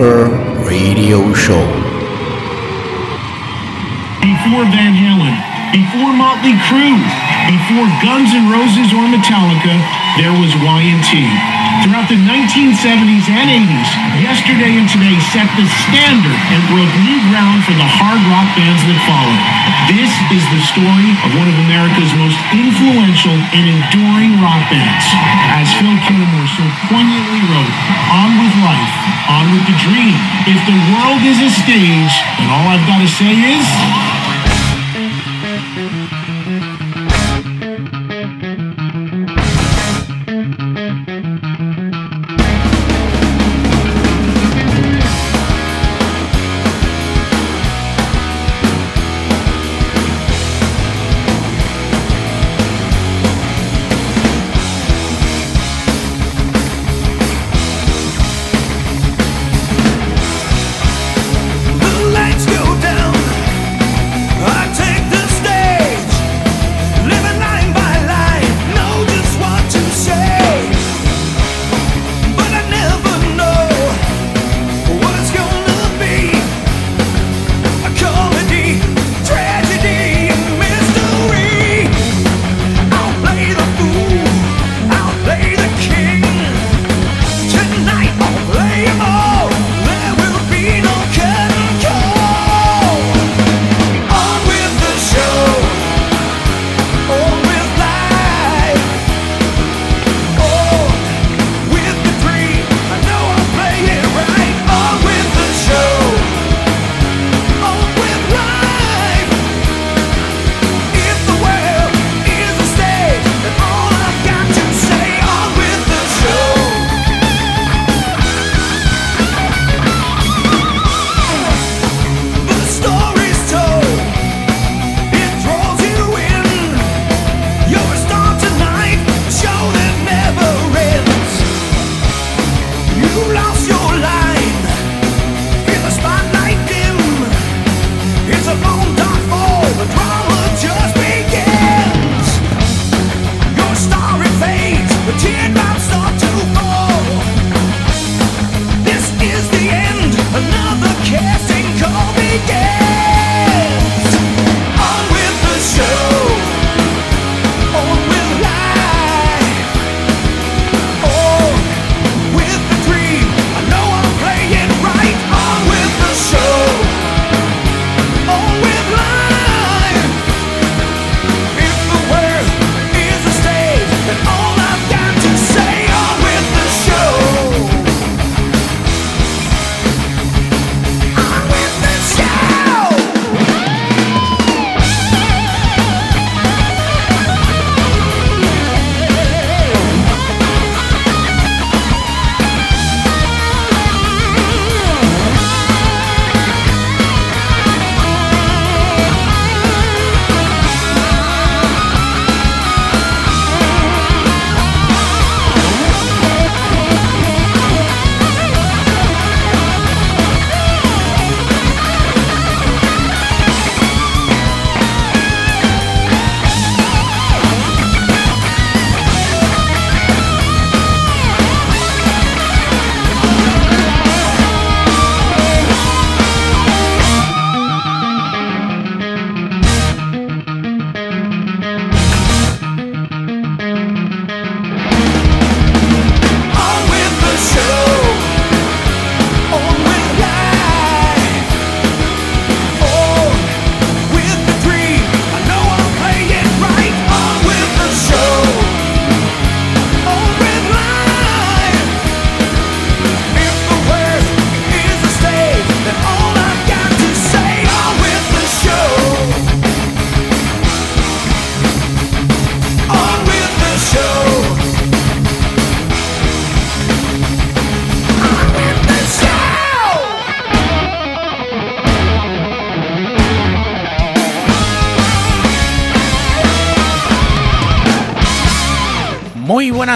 Radio Show. Before Van Halen, before Motley Crue, before Guns N' Roses or Metallica, there was Y&T. Throughout the 1970s and 80s, Yesterday and Today set the standard and broke new ground for the hard rock bands that followed. This is the story of one of America's most influential and enduring rock bands. As Phil Kilmore so poignantly wrote, on with life, on with the dream. If the world is a stage, then all I've got to say is...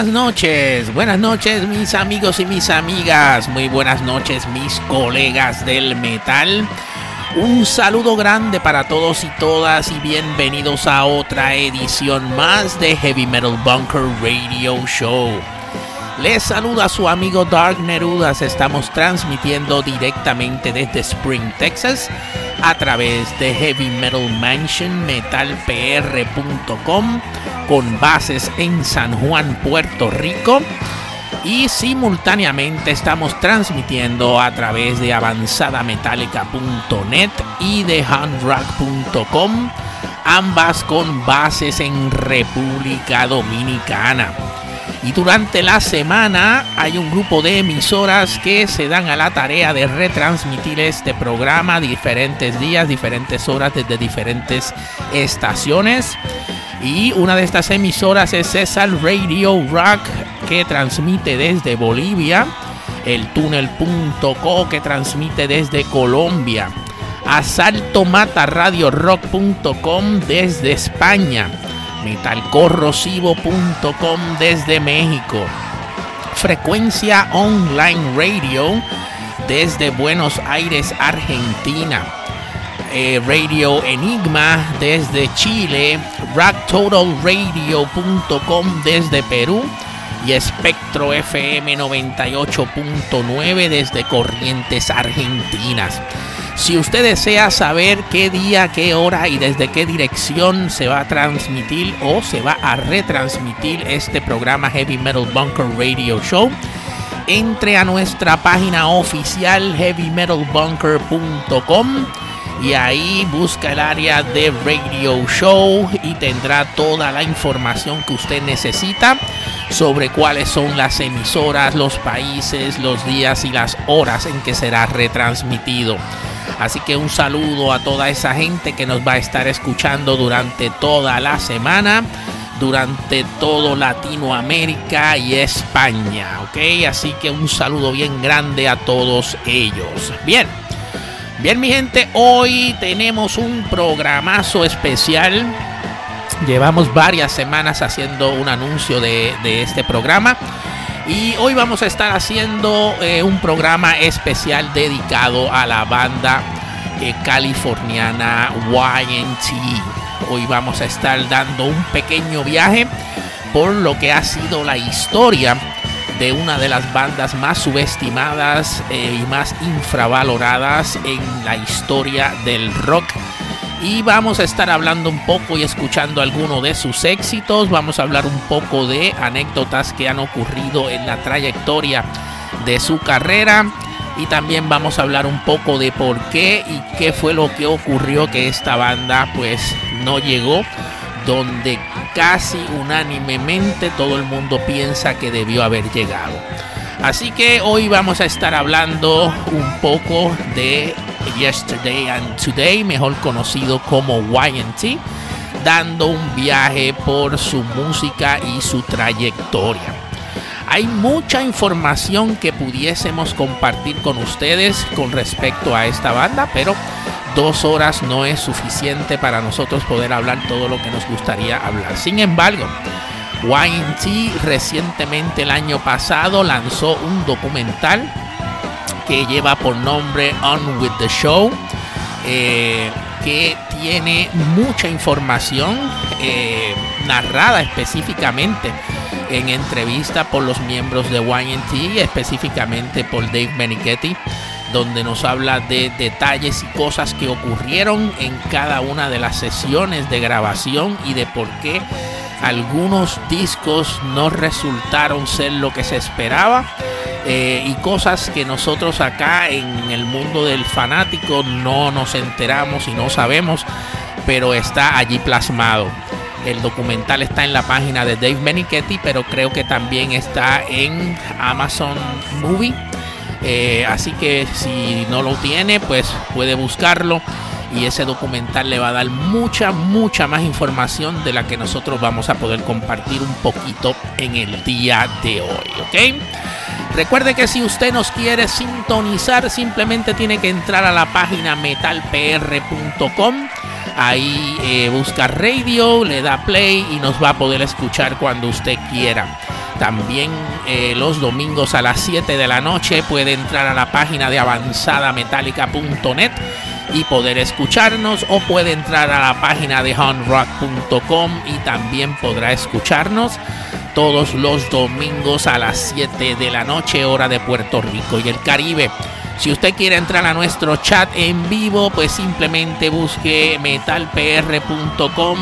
buenas noches. Buenas noches mis amigos y mis amigas. Muy buenas noches mis colegas del metal. Un saludo grande para todos y todas y bienvenidos a otra edición más de Heavy Metal Bunker Radio Show. Les saluda su amigo Dark Nerudas. Estamos transmitiendo directamente desde Spring, Texas, a través de Heavy Metal Mansion metalpr.com con bases en San Juan, Puerto Rico. Y simultáneamente estamos transmitiendo a través de avanzadametallica.net y de handrock.com, ambas con bases en República Dominicana. Y durante la semana hay un grupo de emisoras que se dan a la tarea de retransmitir este programa diferentes días, diferentes horas desde diferentes estaciones. Y una de estas emisoras es César Radio Rock que transmite desde Bolivia. El túnel.co que transmite desde Colombia. Asaltomataradiorock.com desde España metalcorrosivo.com desde México, Frecuencia Online Radio desde Buenos Aires, Argentina, eh, Radio Enigma desde Chile, rocktotalradio.com desde Perú y Espectro FM 98.9 desde Corrientes Argentinas. Si usted desea saber qué día, qué hora y desde qué dirección se va a transmitir o se va a retransmitir este programa Heavy Metal Bunker Radio Show, entre a nuestra página oficial heavymetalbunker.com y ahí busca el área de Radio Show y tendrá toda la información que usted necesita sobre cuáles son las emisoras, los países, los días y las horas en que será retransmitido. Así que un saludo a toda esa gente que nos va a estar escuchando durante toda la semana, durante todo Latinoamérica y España, ¿ok? Así que un saludo bien grande a todos ellos. Bien, bien mi gente, hoy tenemos un programazo especial. Llevamos varias semanas haciendo un anuncio de, este programa. Y hoy vamos a estar haciendo eh, un programa especial dedicado a la banda eh, californiana YNT. Hoy vamos a estar dando un pequeño viaje por lo que ha sido la historia de una de las bandas más subestimadas eh, y más infravaloradas en la historia del rock. Y vamos a estar hablando un poco y escuchando algunos de sus éxitos. Vamos a hablar un poco de anécdotas que han ocurrido en la trayectoria de su carrera. Y también vamos a hablar un poco de por qué y qué fue lo que ocurrió que esta banda pues no llegó donde casi unánimemente todo el mundo piensa que debió haber llegado. Así que hoy vamos a estar hablando un poco de Yesterday and Today, mejor conocido como YNT, dando un viaje por su música y su trayectoria. Hay mucha información que pudiésemos compartir con ustedes con respecto a esta banda, pero dos horas no es suficiente para nosotros poder hablar todo lo que nos gustaría hablar. Sin embargo, YNT recientemente el año pasado lanzó un documental que lleva por nombre On With The Show, eh, que tiene mucha información eh, narrada específicamente en entrevista por los miembros de YNT, específicamente por Dave Menichetti, donde nos habla de detalles y cosas que ocurrieron en cada una de las sesiones de grabación y de por qué algunos discos no resultaron ser lo que se esperaba eh, y cosas que nosotros acá en el mundo del fanático no nos enteramos y no sabemos, pero está allí plasmado. El documental está en la página de Dave Menichetti, pero creo que también está en Amazon Movie. Eh, así que si no lo tiene, pues puede buscarlo. Y ese documental le va a dar mucha, mucha más información de la que nosotros vamos a poder compartir un poquito en el día de hoy. ¿Ok? Recuerde que si usted nos quiere sintonizar, simplemente tiene que entrar a la página metalpr.com Ahí eh, busca radio, le da play y nos va a poder escuchar cuando usted quiera. También eh, los domingos a las 7 de la noche puede entrar a la página de avanzadametallica.net y poder escucharnos o puede entrar a la página de honrock.com y también podrá escucharnos todos los domingos a las 7 de la noche hora de Puerto Rico y el Caribe. Si usted quiere entrar a nuestro chat en vivo, pues simplemente busque metalpr.com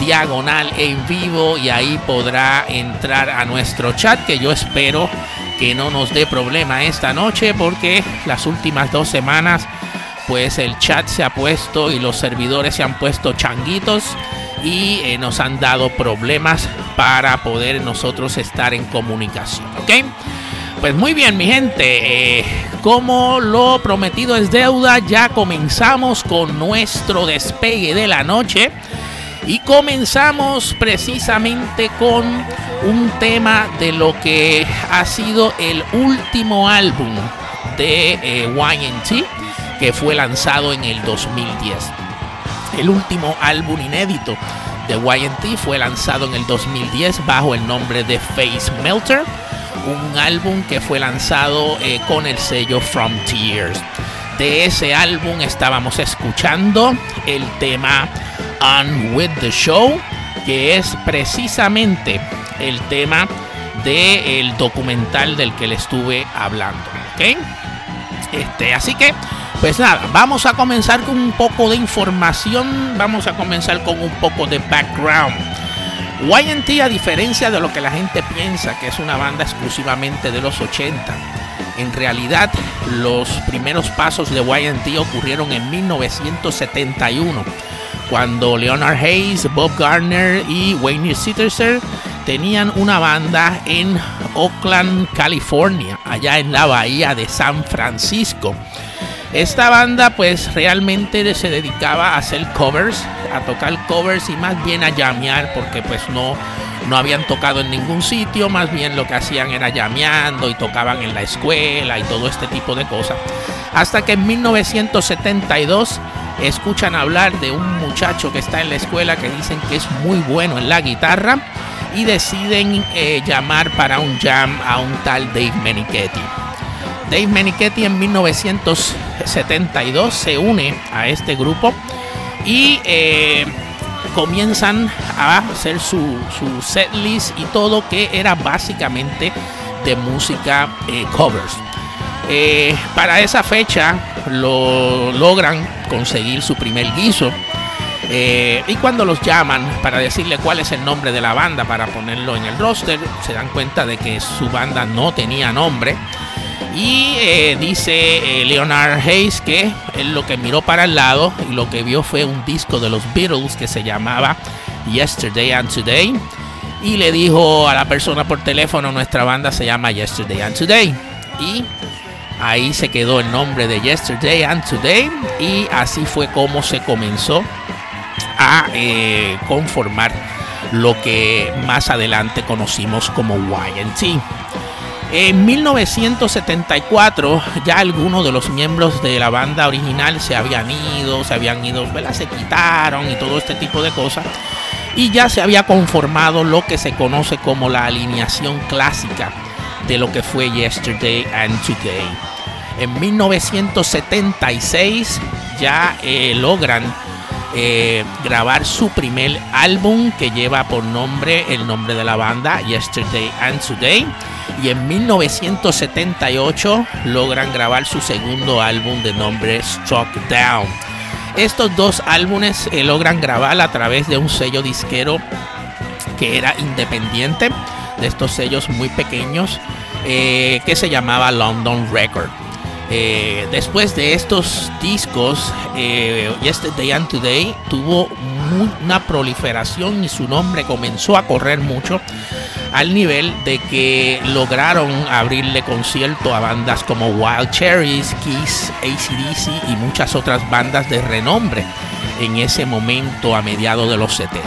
diagonal en vivo y ahí podrá entrar a nuestro chat que yo espero que no nos dé problema esta noche porque las últimas dos semanas pues el chat se ha puesto y los servidores se han puesto changuitos y eh, nos han dado problemas para poder nosotros estar en comunicación. ¿Ok? Pues muy bien, mi gente. Eh, como lo prometido es deuda, ya comenzamos con nuestro despegue de la noche. Y comenzamos precisamente con un tema de lo que ha sido el último álbum de eh, YNT que fue lanzado en el 2010. El último álbum inédito de YT fue lanzado en el 2010 bajo el nombre de Face Melter, un álbum que fue lanzado eh, con el sello Frontiers. De ese álbum estábamos escuchando el tema On With The Show, que es precisamente el tema del documental del que le estuve hablando. Este, así que pues nada, vamos a comenzar con un poco de información, vamos a comenzar con un poco de background. YNT, a diferencia de lo que la gente piensa que es una banda exclusivamente de los 80, en realidad los primeros pasos de YNT ocurrieron en 1971, cuando Leonard Hayes, Bob Garner y Wayne Sitterser tenían una banda en Oakland, California, allá en la bahía de San Francisco. Esta banda pues realmente se dedicaba a hacer covers, a tocar covers y más bien a llamear porque pues no, no habían tocado en ningún sitio, más bien lo que hacían era llameando y tocaban en la escuela y todo este tipo de cosas. Hasta que en 1972 escuchan hablar de un muchacho que está en la escuela que dicen que es muy bueno en la guitarra y deciden eh, llamar para un jam a un tal Dave Menichetti. Dave Menichetti en 1972 se une a este grupo y eh, comienzan a hacer su, su set list y todo que era básicamente de música eh, covers. Eh, para esa fecha lo logran conseguir su primer guiso. y cuando los llaman para decirle cuál es el nombre de la banda para ponerlo en el roster, se dan cuenta de que su banda no tenía nombre. Y eh, dice eh, Leonard Hayes que él lo que miró para el lado y lo que vio fue un disco de los Beatles que se llamaba Yesterday and Today. Y le dijo a la persona por teléfono, nuestra banda se llama Yesterday and Today. Y ahí se quedó el nombre de Yesterday and Today. Y así fue como se comenzó a eh, conformar lo que más adelante conocimos como YT. En 1974 ya algunos de los miembros de la banda original se habían ido, se habían ido, se quitaron y todo este tipo de cosas. Y ya se había conformado lo que se conoce como la alineación clásica de lo que fue Yesterday and Today. En 1976 ya eh, logran eh, grabar su primer álbum que lleva por nombre el nombre de la banda Yesterday and Today y en 1978 logran grabar su segundo álbum de nombre Struck Down. Estos dos álbumes eh, logran grabar a través de un sello disquero que era independiente, de estos sellos muy pequeños, eh, que se llamaba London Record. Eh, después de estos discos, Yesterday and Today tuvo una proliferación y su nombre comenzó a correr mucho al nivel de que lograron abrirle concierto a bandas como Wild Cherries, Kiss, ACDC y muchas otras bandas de renombre en ese momento a mediados de los 70.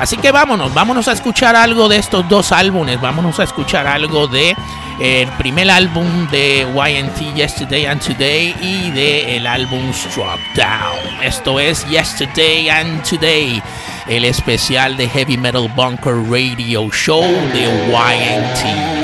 Así que vámonos, vámonos a escuchar algo de estos dos álbumes, vámonos a escuchar algo de el primer álbum de YNT Yesterday and Today y de el álbum Struck Down. Esto es Yesterday and Today, el especial de Heavy Metal Bunker Radio Show de YNT.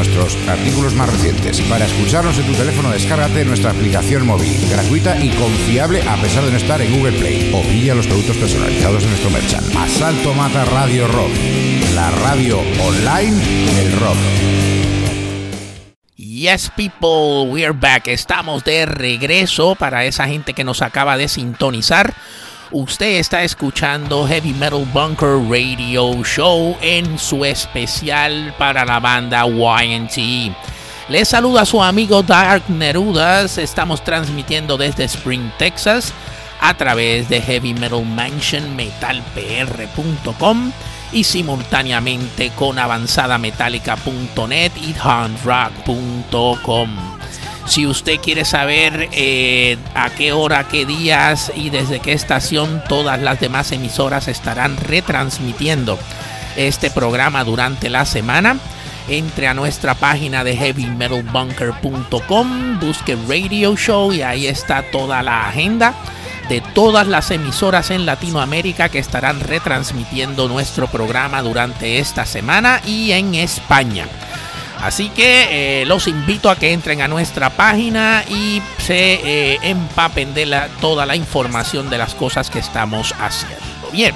nuestros artículos más recientes. Para escucharnos en tu teléfono, descárgate nuestra aplicación móvil, gratuita y confiable a pesar de no estar en Google Play. O pilla los productos personalizados en nuestro merchant. Asalto Mata Radio Rock, la radio online del rock. Yes, people, we're back. Estamos de regreso para esa gente que nos acaba de sintonizar. Usted está escuchando Heavy Metal Bunker Radio Show en su especial para la banda YNT. Les saluda su amigo Dark Nerudas. Estamos transmitiendo desde Spring, Texas, a través de Heavy Metal Mansion metalpr.com y simultáneamente con avanzadametallica.net y hardrock.com. Si usted quiere saber eh, a qué hora, qué días y desde qué estación todas las demás emisoras estarán retransmitiendo este programa durante la semana, entre a nuestra página de heavymetalbunker.com, busque Radio Show y ahí está toda la agenda de todas las emisoras en Latinoamérica que estarán retransmitiendo nuestro programa durante esta semana y en España. Así que eh, los invito a que entren a nuestra página y se eh, empapen de la, toda la información de las cosas que estamos haciendo. Bien,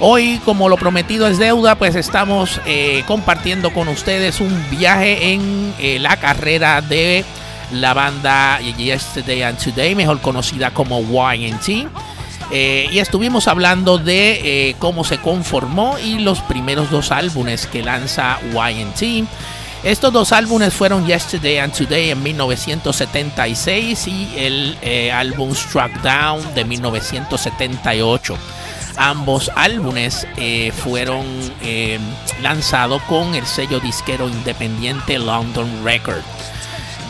hoy como lo prometido es deuda, pues estamos eh, compartiendo con ustedes un viaje en la carrera de la banda Yesterday and Today, mejor conocida como YNT. Eh, y estuvimos hablando de cómo se conformó y los primeros dos álbumes que lanza YNT. Estos dos álbumes fueron Yesterday and Today en 1976 y el eh, álbum Struck Down de 1978. Ambos álbumes eh, fueron eh, lanzados con el sello disquero independiente London Record.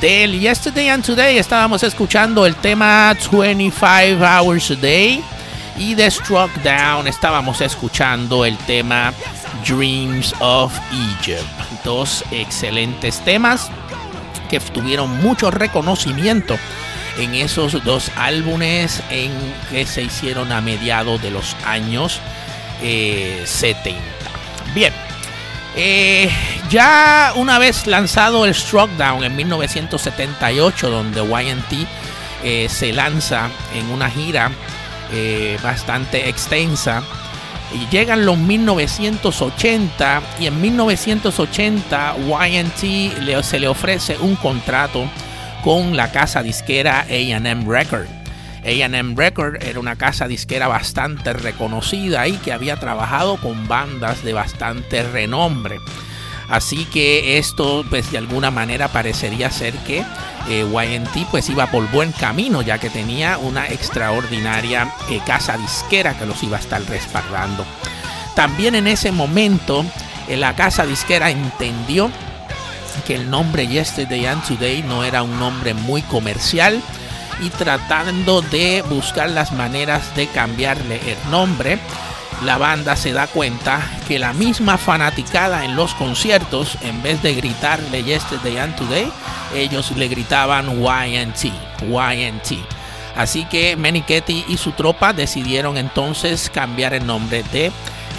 Del Yesterday and Today estábamos escuchando el tema 25 Hours a Day y de Struck Down estábamos escuchando el tema Dreams of Egypt. Dos excelentes temas que tuvieron mucho reconocimiento en esos dos álbumes en que se hicieron a mediados de los años 70. Eh, Bien, eh, ya una vez lanzado el Struck Down en 1978, donde YT eh, se lanza en una gira bastante extensa, y llegan los 1980 y en 1980 YT se le ofrece un contrato con la casa disquera AM Record. AM Record era una casa disquera bastante reconocida y que había trabajado con bandas de bastante renombre. Así que esto pues de alguna manera parecería ser que eh, YNT pues iba por buen camino ya que tenía una extraordinaria eh, casa disquera que los iba a estar respaldando. También en ese momento eh, la casa disquera entendió que el nombre Yesterday and Today no era un nombre muy comercial y tratando de buscar las maneras de cambiarle el nombre, la banda se da cuenta que la misma fanaticada en los conciertos, en vez de gritarle Yesterday and Today, ellos le gritaban YNT, YNT. Así que Menichetti y su tropa decidieron entonces cambiar el nombre de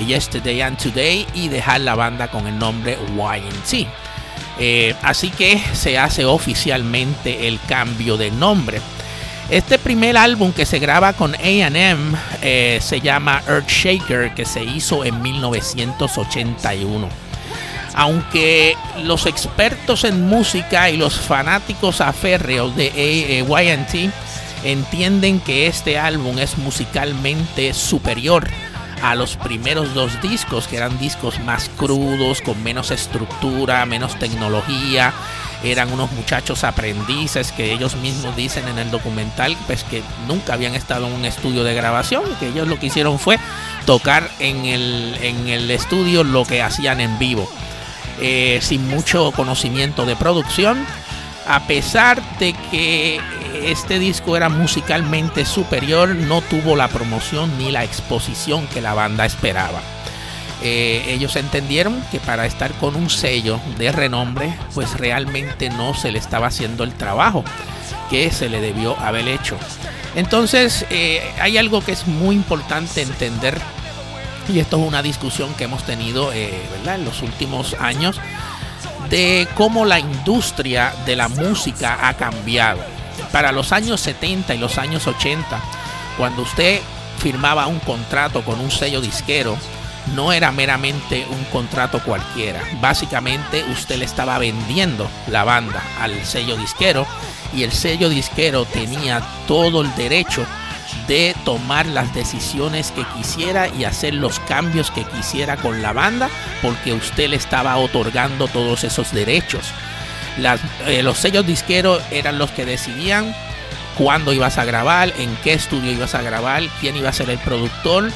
Yesterday and Today y dejar la banda con el nombre YNT. Eh, así que se hace oficialmente el cambio de nombre. Este primer álbum que se graba con AM eh, se llama Earthshaker, que se hizo en 1981. Aunque los expertos en música y los fanáticos aférreos de eh, YT entienden que este álbum es musicalmente superior a los primeros dos discos, que eran discos más crudos, con menos estructura, menos tecnología. Eran unos muchachos aprendices que ellos mismos dicen en el documental, pues que nunca habían estado en un estudio de grabación, que ellos lo que hicieron fue tocar en el, en el estudio lo que hacían en vivo, eh, sin mucho conocimiento de producción a pesar de que este disco era musicalmente superior, no tuvo la promoción ni la exposición que la banda esperaba. Eh, ellos entendieron que para estar con un sello de renombre, pues realmente no se le estaba haciendo el trabajo que se le debió haber hecho. Entonces, eh, hay algo que es muy importante entender, y esto es una discusión que hemos tenido eh, en los últimos años, de cómo la industria de la música ha cambiado. Para los años 70 y los años 80, cuando usted firmaba un contrato con un sello disquero, no era meramente un contrato cualquiera. Básicamente usted le estaba vendiendo la banda al sello disquero y el sello disquero tenía todo el derecho de tomar las decisiones que quisiera y hacer los cambios que quisiera con la banda porque usted le estaba otorgando todos esos derechos. Eh, los sellos disqueros eran los que decidían cuándo ibas a grabar, en qué estudio ibas a grabar, quién iba a ser el productor,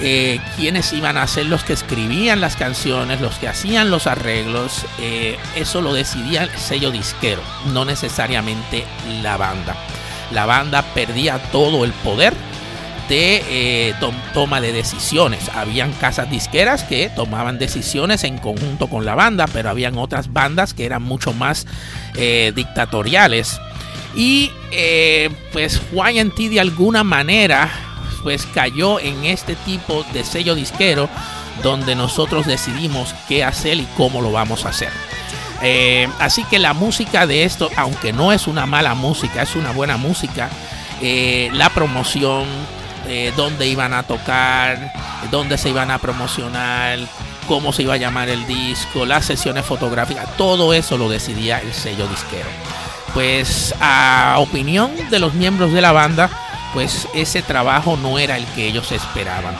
eh, quiénes iban a ser los que escribían las canciones, los que hacían los arreglos. Eh, eso lo decidía el sello disquero, no necesariamente la banda la banda perdía todo el poder de eh, toma de decisiones. Habían casas disqueras que tomaban decisiones en conjunto con la banda, pero habían otras bandas que eran mucho más eh, dictatoriales. Y eh, pues YT de alguna manera pues cayó en este tipo de sello disquero donde nosotros decidimos qué hacer y cómo lo vamos a hacer. Así que la música de esto, aunque no es una mala música, es una buena música, la promoción, eh, dónde iban a tocar, dónde se iban a promocionar, cómo se iba a llamar el disco, las sesiones fotográficas, todo eso lo decidía el sello disquero. Pues a opinión de los miembros de la banda, pues ese trabajo no era el que ellos esperaban.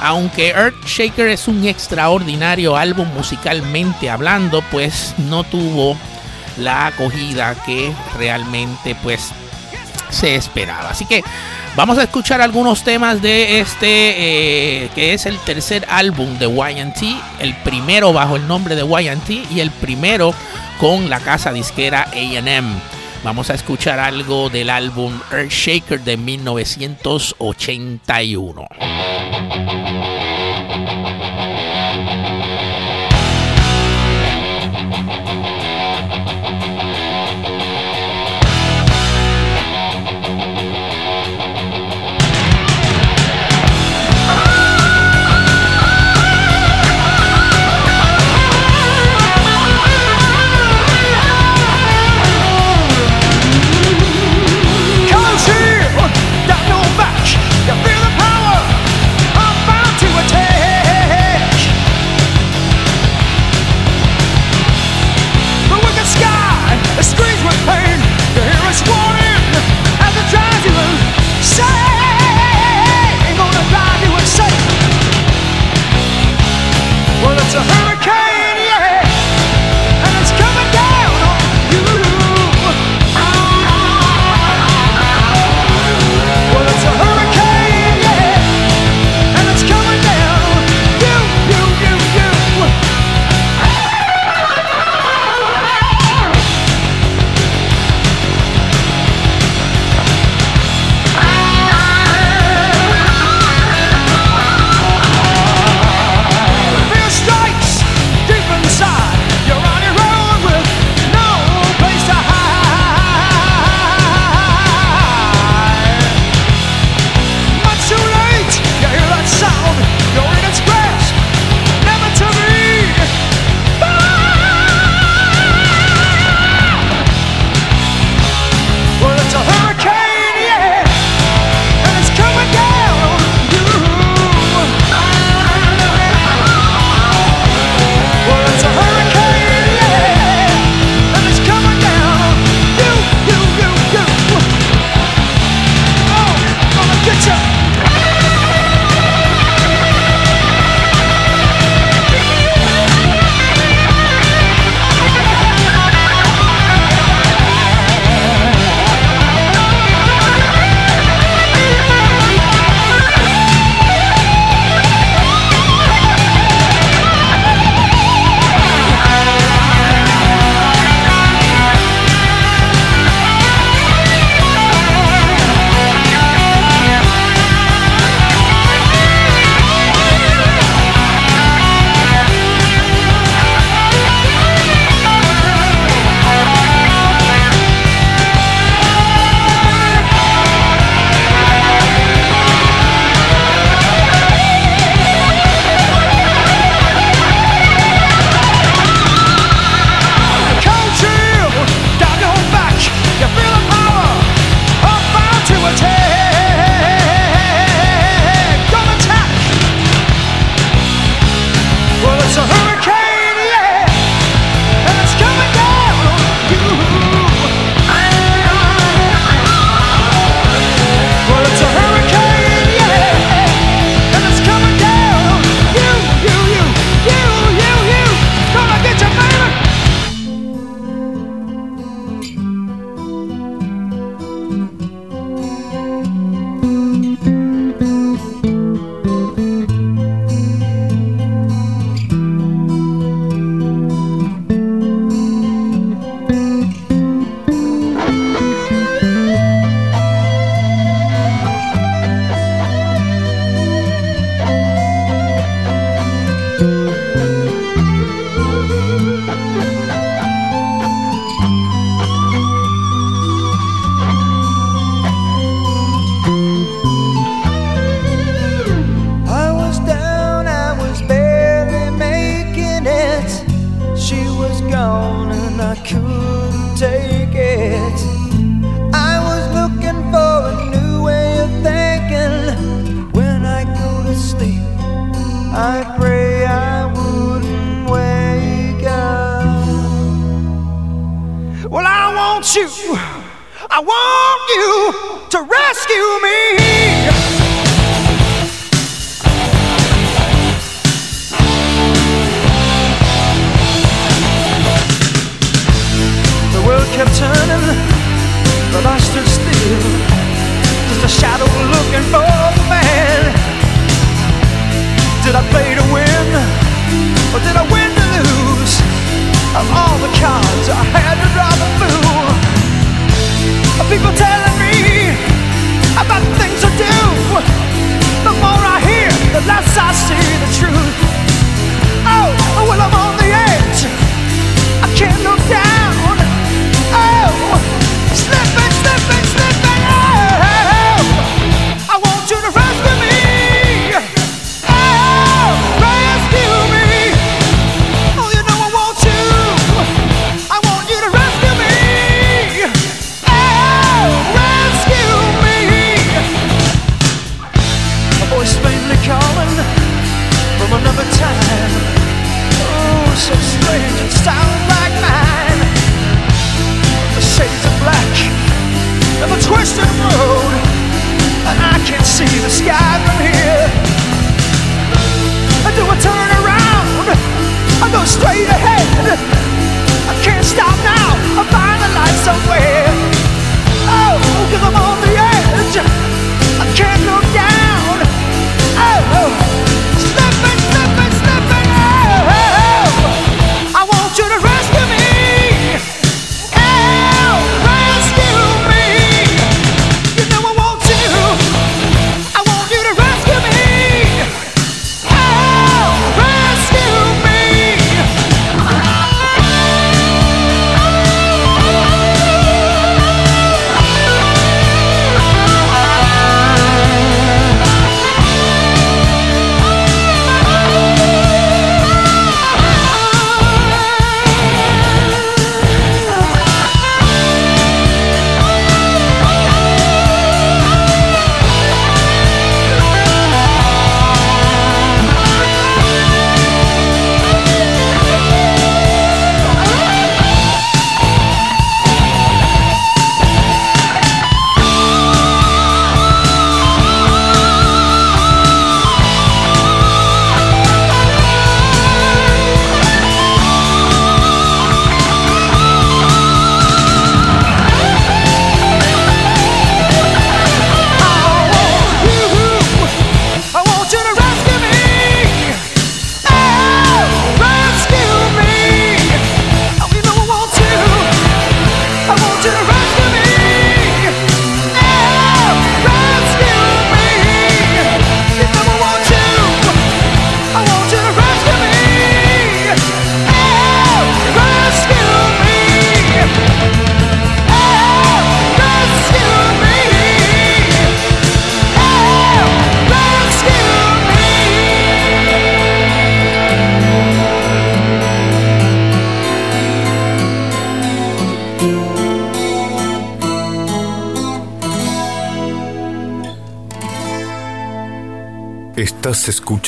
Aunque Earthshaker es un extraordinario álbum musicalmente hablando, pues no tuvo la acogida que realmente pues se esperaba. Así que vamos a escuchar algunos temas de este eh, que es el tercer álbum de YT, el primero bajo el nombre de YT y el primero con la casa disquera AM. Vamos a escuchar algo del álbum Earthshaker de 1981.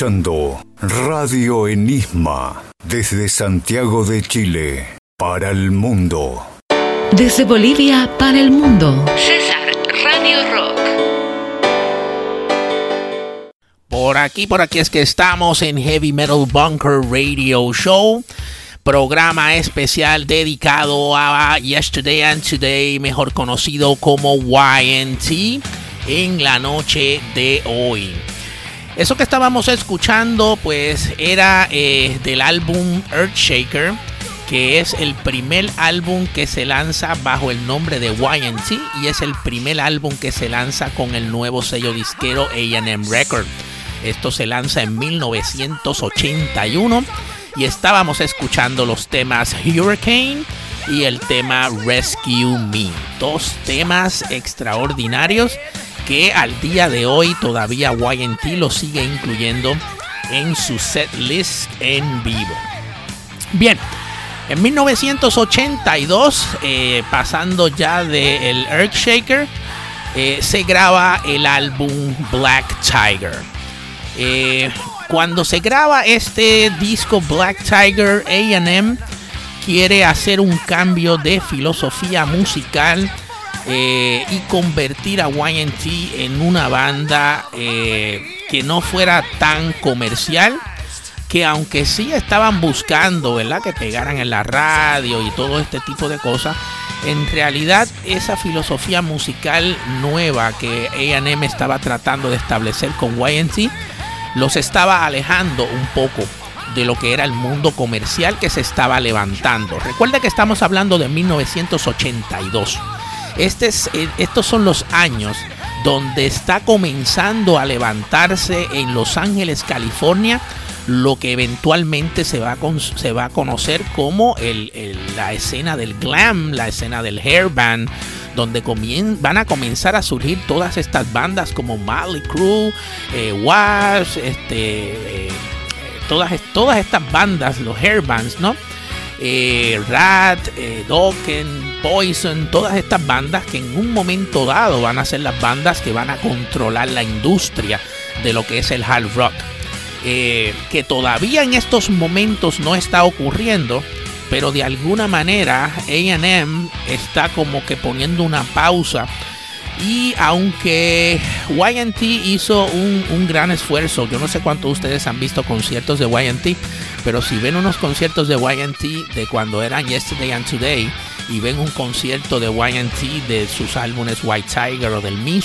Escuchando Radio Enigma desde Santiago de Chile para el mundo. Desde Bolivia para el mundo. César Radio Rock. Por aquí, por aquí es que estamos en Heavy Metal Bunker Radio Show. Programa especial dedicado a Yesterday and Today, mejor conocido como YNT, en la noche de hoy. Eso que estábamos escuchando, pues era eh, del álbum Earthshaker, que es el primer álbum que se lanza bajo el nombre de YNT y es el primer álbum que se lanza con el nuevo sello disquero AM Record. Esto se lanza en 1981 y estábamos escuchando los temas Hurricane y el tema Rescue Me. Dos temas extraordinarios que al día de hoy todavía YNT lo sigue incluyendo en su set list en vivo. Bien, en 1982, eh, pasando ya del Earthshaker, eh, se graba el álbum Black Tiger. Eh, cuando se graba este disco Black Tiger, AM quiere hacer un cambio de filosofía musical eh, y convertir a YNT en una banda eh, que no fuera tan comercial. Que aunque sí estaban buscando, ¿verdad? Que pegaran en la radio y todo este tipo de cosas. En realidad esa filosofía musical nueva que AM estaba tratando de establecer con YNT los estaba alejando un poco de lo que era el mundo comercial que se estaba levantando. Recuerda que estamos hablando de 1982. Este es, eh, estos son los años donde está comenzando a levantarse en Los Ángeles, California, lo que eventualmente se va a, conocer como la escena del glam, la escena del hairband, donde van a comenzar a surgir todas estas bandas como Molly Crew, eh, Wash, este, eh, todas, todas estas bandas, los hairbands, ¿no? Eh, Rat, eh, Dokken, Poison, todas estas bandas que en un momento dado van a ser las bandas que van a controlar la industria de lo que es el hard rock. Eh, que todavía en estos momentos no está ocurriendo, pero de alguna manera AM está como que poniendo una pausa. Y aunque YT hizo un, gran esfuerzo, yo no sé cuántos ustedes han visto conciertos de YT, pero si ven unos conciertos de YT de cuando eran Yesterday and Today y ven un concierto de YT de sus álbumes White Tiger o del Mean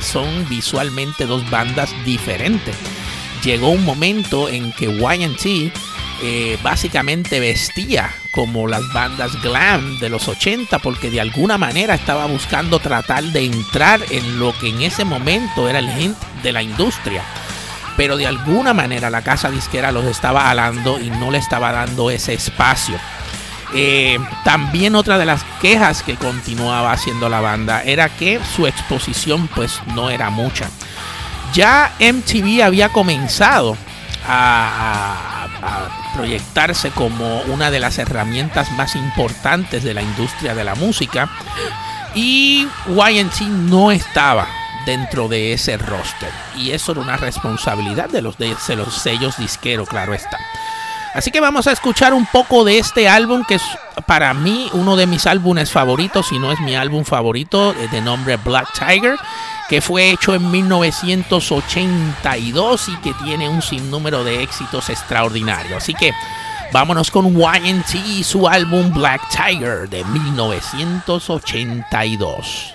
son visualmente dos bandas diferentes. Llegó un momento en que YT eh, básicamente vestía como las bandas glam de los 80 porque de alguna manera estaba buscando tratar de entrar en lo que en ese momento era el hit de la industria. Pero de alguna manera la casa disquera los estaba alando y no le estaba dando ese espacio. Eh, también otra de las quejas que continuaba haciendo la banda era que su exposición pues no era mucha. Ya MTV había comenzado a, proyectarse como una de las herramientas más importantes de la industria de la música. Y YNT no estaba dentro de ese roster. Y eso era una responsabilidad de los, de los sellos disqueros, claro está. Así que vamos a escuchar un poco de este álbum que es para mí uno de mis álbumes favoritos, si no es mi álbum favorito, de nombre Black Tiger que fue hecho en 1982 y que tiene un sinnúmero de éxitos extraordinarios. Así que vámonos con YNT y su álbum Black Tiger de 1982.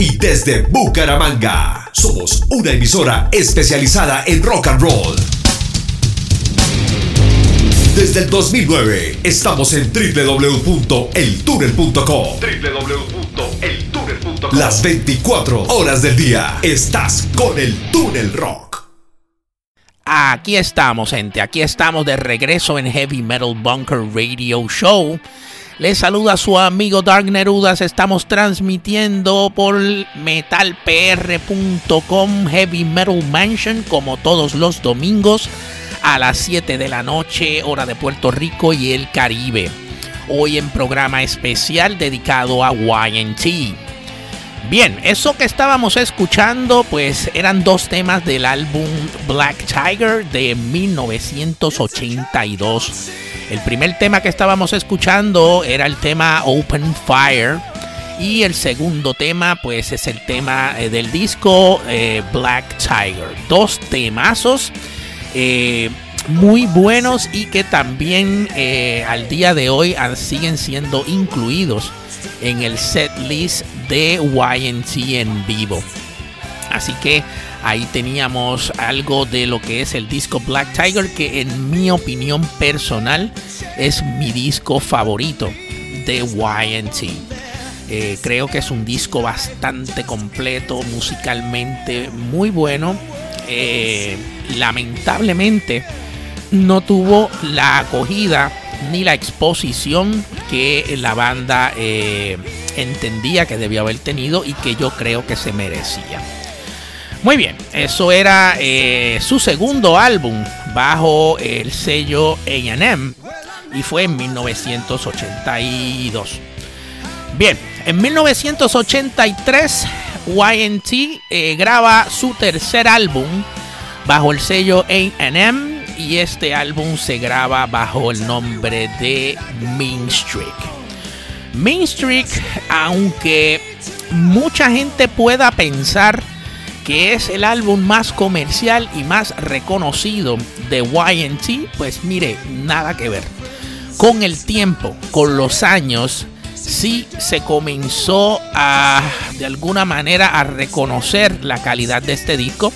y desde Bucaramanga. Somos una emisora especializada en rock and roll. Desde el 2009 estamos en www.eltunnel.com. www.eltunnel.com. Las 24 horas del día estás con el Túnel Rock. Aquí estamos, gente. Aquí estamos de regreso en Heavy Metal Bunker Radio Show. Les saluda su amigo Dark Nerudas. Estamos transmitiendo por metalpr.com Heavy Metal Mansion como todos los domingos a las 7 de la noche, hora de Puerto Rico y el Caribe. Hoy en programa especial dedicado a YT. Bien, eso que estábamos escuchando pues eran dos temas del álbum Black Tiger de 1982. El primer tema que estábamos escuchando era el tema Open Fire y el segundo tema pues es el tema eh, del disco eh, Black Tiger. Dos temazos eh, muy buenos y que también al día de hoy han- siguen siendo incluidos en el set list de YNT en vivo. Así que ahí teníamos algo de lo que es el disco Black Tiger, que en mi opinión personal es mi disco favorito de YNT. Eh, creo que es un disco bastante completo, musicalmente muy bueno. Eh, lamentablemente no tuvo la acogida ni la exposición que la banda eh, entendía que debía haber tenido y que yo creo que se merecía. Muy bien, eso era eh, su segundo álbum bajo el sello AM y fue en 1982. Bien, en 1983 YNT eh, graba su tercer álbum bajo el sello AM y este álbum se graba bajo el nombre de Mean Streak. Mean Streak, aunque mucha gente pueda pensar que es el álbum más comercial y más reconocido de YNT, pues mire, nada que ver. Con el tiempo, con los años, sí se comenzó a, de alguna manera, a reconocer la calidad de este disco.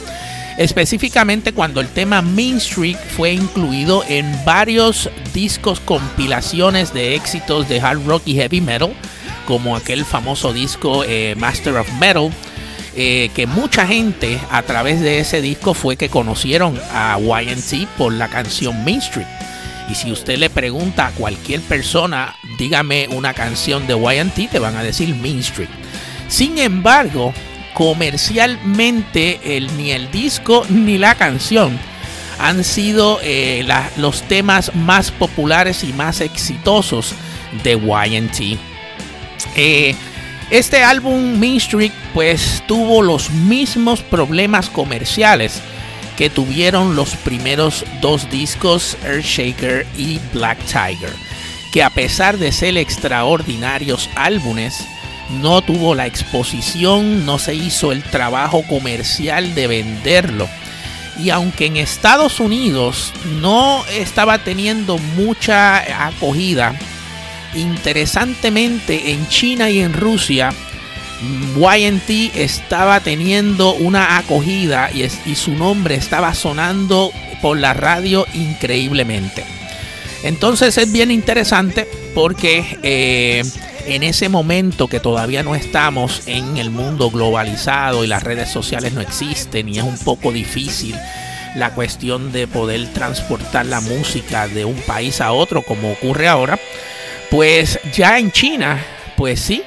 Específicamente cuando el tema Mean Streak fue incluido en varios discos compilaciones de éxitos de hard rock y heavy metal, como aquel famoso disco eh, Master of Metal, eh, que mucha gente a través de ese disco fue que conocieron a YNT por la canción Main Street. Y si usted le pregunta a cualquier persona, dígame una canción de YNT, te van a decir Main Street. Sin embargo, comercialmente ni el disco ni la canción han sido eh, los temas más populares y más exitosos de YNT. Eh, este álbum Mean Streak pues tuvo los mismos problemas comerciales que tuvieron los primeros dos discos Earthshaker y Black Tiger, que a pesar de ser extraordinarios álbumes, no tuvo la exposición, no se hizo el trabajo comercial de venderlo. Y aunque en Estados Unidos no estaba teniendo mucha acogida, interesantemente en China y en Rusia, YNT estaba teniendo una acogida y, su nombre estaba sonando por la radio increíblemente. Entonces es bien interesante porque eh, en ese momento que todavía no estamos en el mundo globalizado y las redes sociales no existen y es un poco difícil la cuestión de poder transportar la música de un país a otro como ocurre ahora, pues ya en China, pues sí,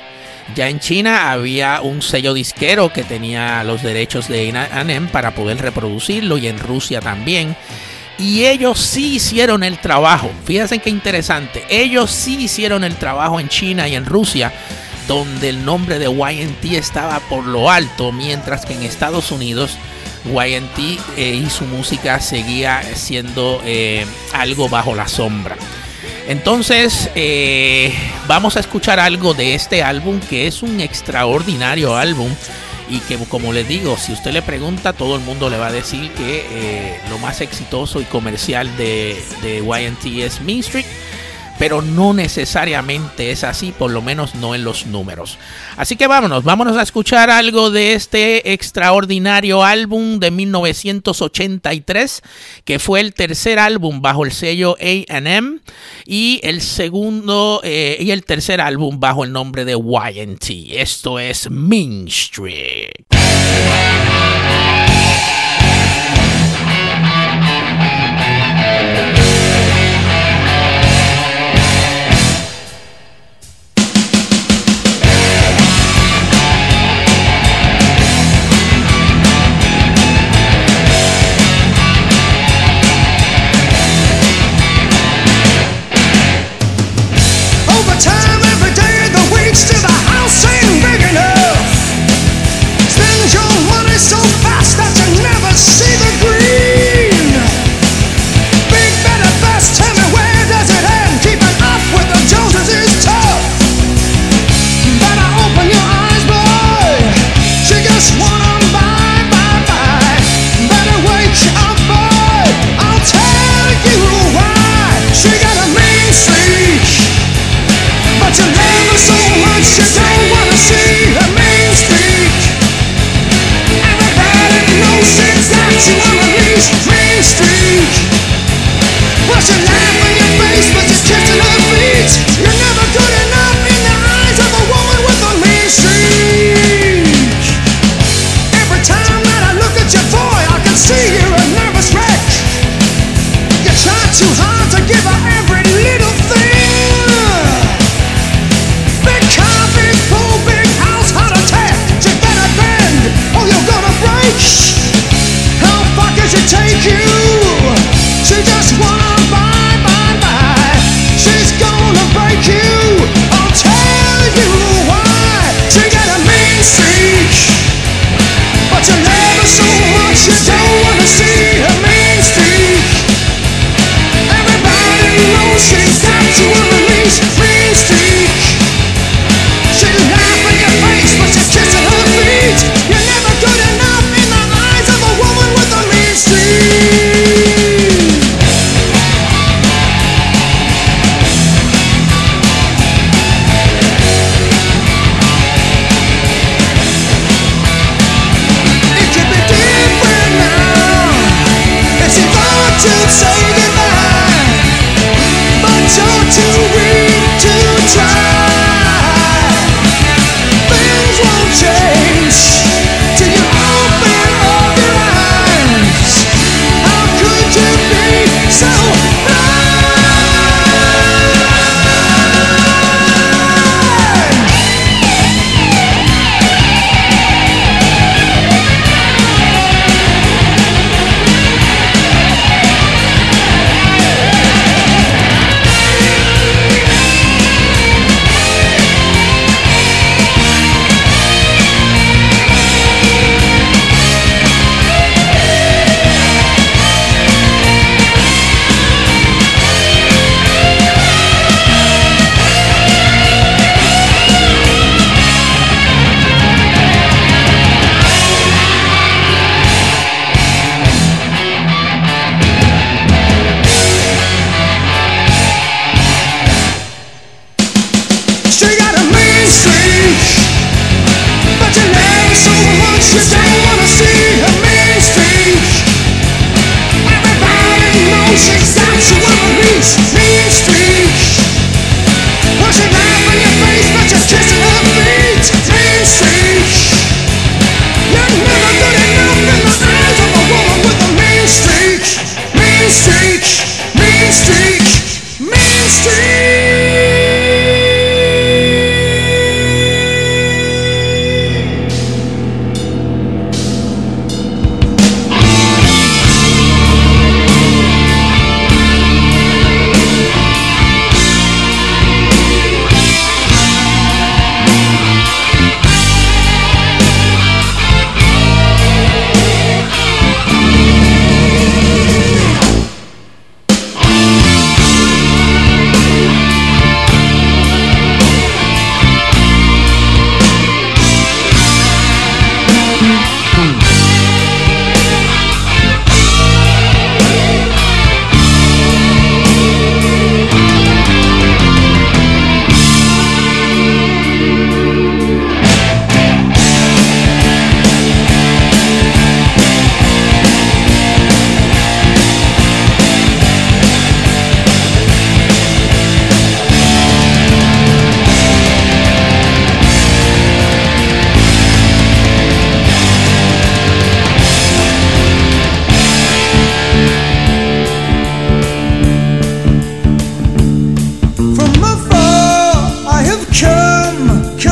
ya en China había un sello disquero que tenía los derechos de AM para poder reproducirlo y en Rusia también. Y ellos sí hicieron el trabajo. Fíjense qué interesante. Ellos sí hicieron el trabajo en China y en Rusia donde el nombre de YNT estaba por lo alto, mientras que en Estados Unidos YNT eh, y su música seguía siendo eh, algo bajo la sombra. Entonces, eh, vamos a escuchar algo de este álbum que es un extraordinario álbum y que como les digo, si usted le pregunta, todo el mundo le va a decir que lo más exitoso y comercial de, de YNT es Mean Street pero no necesariamente es así, por lo menos no en los números. Así que vámonos, vámonos a escuchar algo de este extraordinario álbum de 1983, que fue el tercer álbum bajo el sello AM y el segundo eh, y el tercer álbum bajo el nombre de YNT. Esto es Mean Street.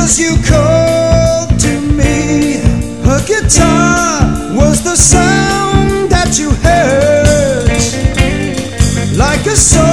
as you called to me, guitar was the sound that you heard, like a song.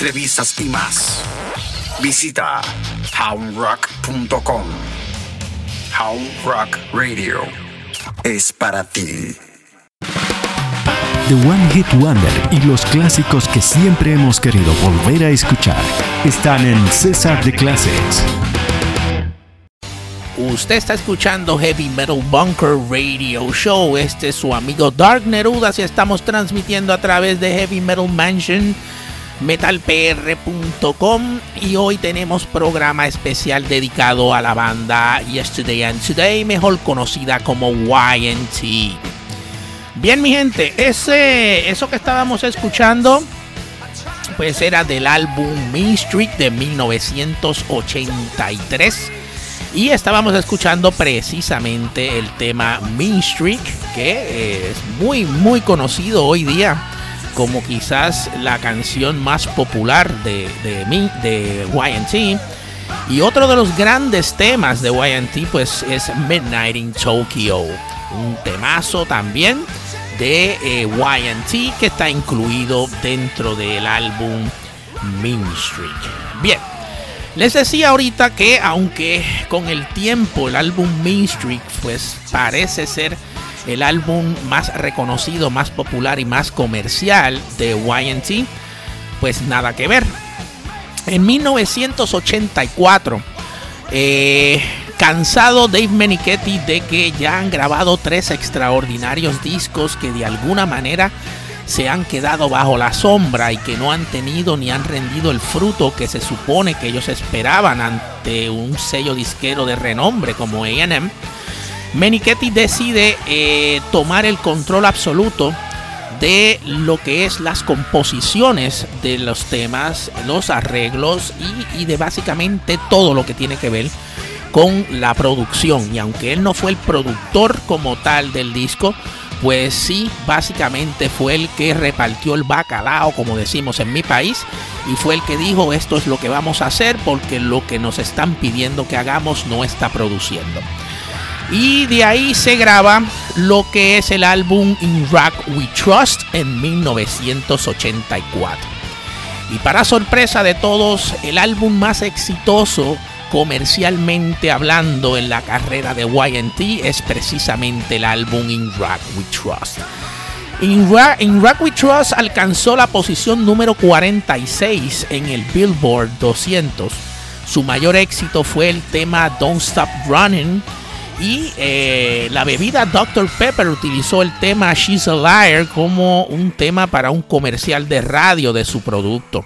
entrevistas y más. Visita houndrock.com. Hound Rock Radio es para ti. The One Hit Wonder y los clásicos que siempre hemos querido volver a escuchar están en César de Classics. Usted está escuchando Heavy Metal Bunker Radio Show. Este es su amigo Dark Neruda. Si estamos transmitiendo a través de Heavy Metal Mansion metalpr.com y hoy tenemos programa especial dedicado a la banda Yesterday and Today, mejor conocida como YNT. Bien, mi gente, ese, eso que estábamos escuchando, pues era del álbum Main Street de 1983. Y estábamos escuchando precisamente el tema Main Street, que eh, es muy, muy conocido hoy día como quizás la canción más popular de, de, YT. Y otro de los grandes temas de YT pues es Midnight in Tokyo, un temazo también de eh, YT que está incluido dentro del álbum Mean Street. Bien, les decía ahorita que aunque con el tiempo el álbum Mean Street pues parece ser el álbum más reconocido, más popular y más comercial de YT, pues nada que ver. En 1984, eh, cansado Dave Menichetti de que ya han grabado tres extraordinarios discos que de alguna manera se han quedado bajo la sombra y que no han tenido ni han rendido el fruto que se supone que ellos esperaban ante un sello disquero de renombre como AM, Menichetti decide eh, tomar el control absoluto de lo que es las composiciones de los temas, los arreglos y, y, de básicamente todo lo que tiene que ver con la producción. Y aunque él no fue el productor como tal del disco, pues sí, básicamente fue el que repartió el bacalao, como decimos en mi país, y fue el que dijo esto es lo que vamos a hacer porque lo que nos están pidiendo que hagamos no está produciendo. Y de ahí se graba lo que es el álbum In Rock We Trust en 1984. Y para sorpresa de todos, el álbum más exitoso comercialmente hablando en la carrera de YT es precisamente el álbum In Rock We Trust. In Rock, In Rock We Trust alcanzó la posición número 46 en el Billboard 200. Su mayor éxito fue el tema Don't Stop Running y eh, la bebida Dr. Pepper utilizó el tema She's a Liar como un tema para un comercial de radio de su producto.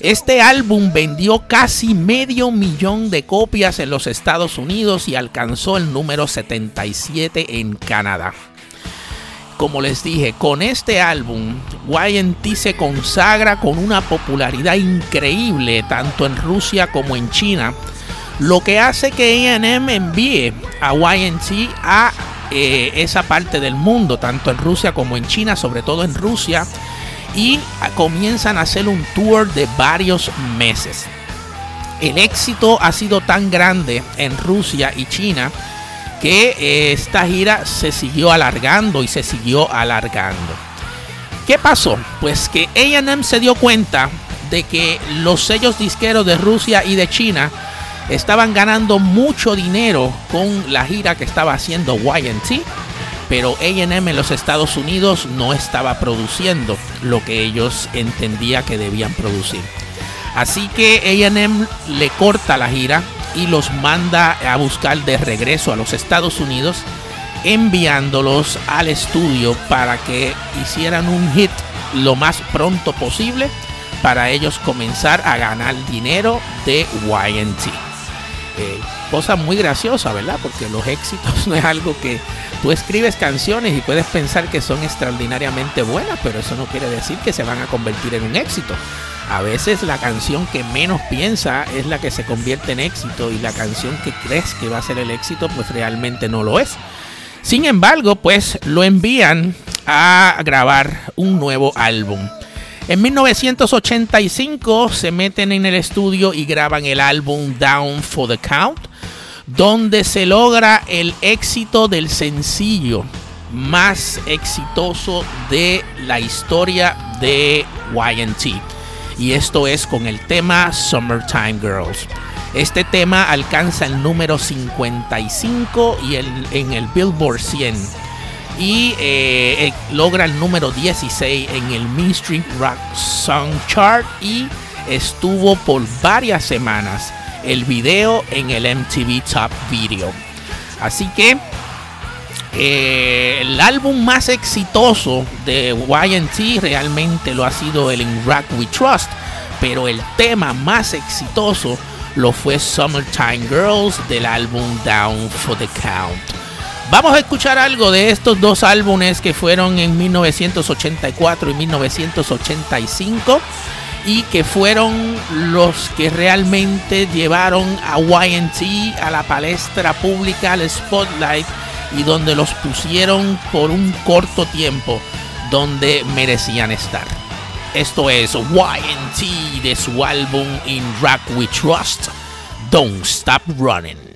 Este álbum vendió casi medio millón de copias en los Estados Unidos y alcanzó el número 77 en Canadá. Como les dije, con este álbum, YT se consagra con una popularidad increíble tanto en Rusia como en China lo que hace que AM envíe a YNT a eh, esa parte del mundo, tanto en Rusia como en China, sobre todo en Rusia, y comienzan a hacer un tour de varios meses. El éxito ha sido tan grande en Rusia y China que eh, esta gira se siguió alargando y se siguió alargando. ¿Qué pasó? Pues que AM se dio cuenta de que los sellos disqueros de Rusia y de China estaban ganando mucho dinero con la gira que estaba haciendo YT, pero AM en los Estados Unidos no estaba produciendo lo que ellos entendían que debían producir. Así que AM le corta la gira y los manda a buscar de regreso a los Estados Unidos, enviándolos al estudio para que hicieran un hit lo más pronto posible para ellos comenzar a ganar dinero de YT cosa muy graciosa, ¿verdad? Porque los éxitos no es algo que tú escribes canciones y puedes pensar que son extraordinariamente buenas, pero eso no quiere decir que se van a convertir en un éxito. A veces la canción que menos piensa es la que se convierte en éxito y la canción que crees que va a ser el éxito pues realmente no lo es. Sin embargo, pues lo envían a grabar un nuevo álbum. En 1985 se meten en el estudio y graban el álbum Down for the Count, donde se logra el éxito del sencillo más exitoso de la historia de YT. Y esto es con el tema Summertime Girls. Este tema alcanza el número 55 y en el Billboard 100 y eh, logra el número 16 en el Mainstream Rock Song Chart y estuvo por varias semanas el video en el MTV Top Video. Así que eh, el álbum más exitoso de YT realmente lo ha sido el In Rock We Trust, pero el tema más exitoso lo fue Summertime Girls del álbum Down for the Count Vamos a escuchar algo de estos dos álbumes que fueron en 1984 y 1985 y que fueron los que realmente llevaron a YNT a la palestra pública, al spotlight y donde los pusieron por un corto tiempo donde merecían estar. Esto es YNT de su álbum In Rock We Trust, Don't Stop Running.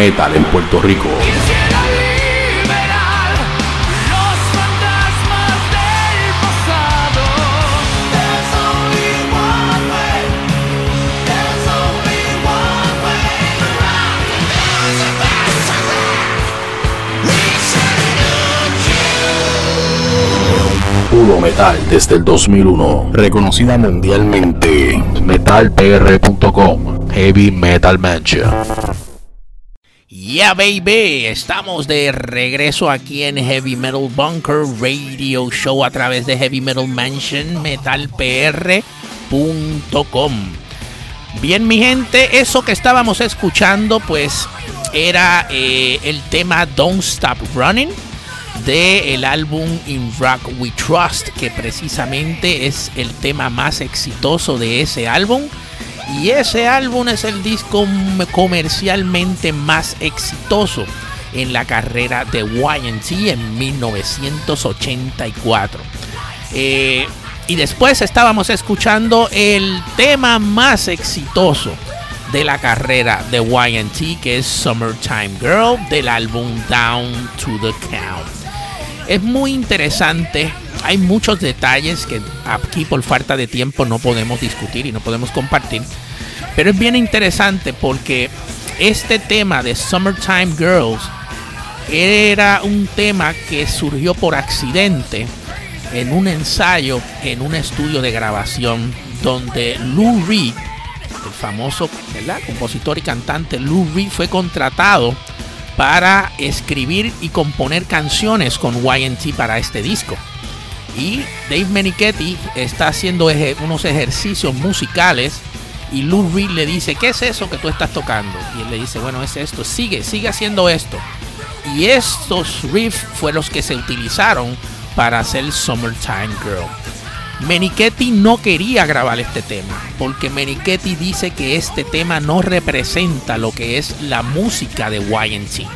Metal en Puerto Rico. Puro Metal desde el 2001, reconocida mundialmente. MetalPR.com, Heavy Metal Mansion. Yeah, baby, estamos de regreso aquí en Heavy Metal Bunker Radio Show a través de Heavy Metal Mansion, metalpr.com. Bien, mi gente, eso que estábamos escuchando, pues era eh, el tema Don't Stop Running de el álbum In Rock We Trust, que precisamente es el tema más exitoso de ese álbum. Y ese álbum es el disco comercialmente más exitoso en la carrera de YNT en 1984. Eh, y después estábamos escuchando el tema más exitoso de la carrera de YNT, que es Summertime Girl, del álbum Down to the Count es muy interesante. Hay muchos detalles que aquí por falta de tiempo no podemos discutir y no podemos compartir. Pero es bien interesante porque este tema de Summertime Girls era un tema que surgió por accidente en un ensayo en un estudio de grabación donde Lou Reed, el famoso compositor y cantante Lou Reed, fue contratado para escribir y componer canciones con YNT para este disco. Y Dave Menichetti está haciendo unos ejercicios musicales y Lou Reed le dice, ¿qué es eso que tú estás tocando? Y él le dice, bueno, es esto, sigue, sigue haciendo esto. Y estos riffs fueron los que se utilizaron para hacer Summertime Girl. Menichetti no quería grabar este tema, porque Menichetti dice que este tema no representa lo que es la música de YNT.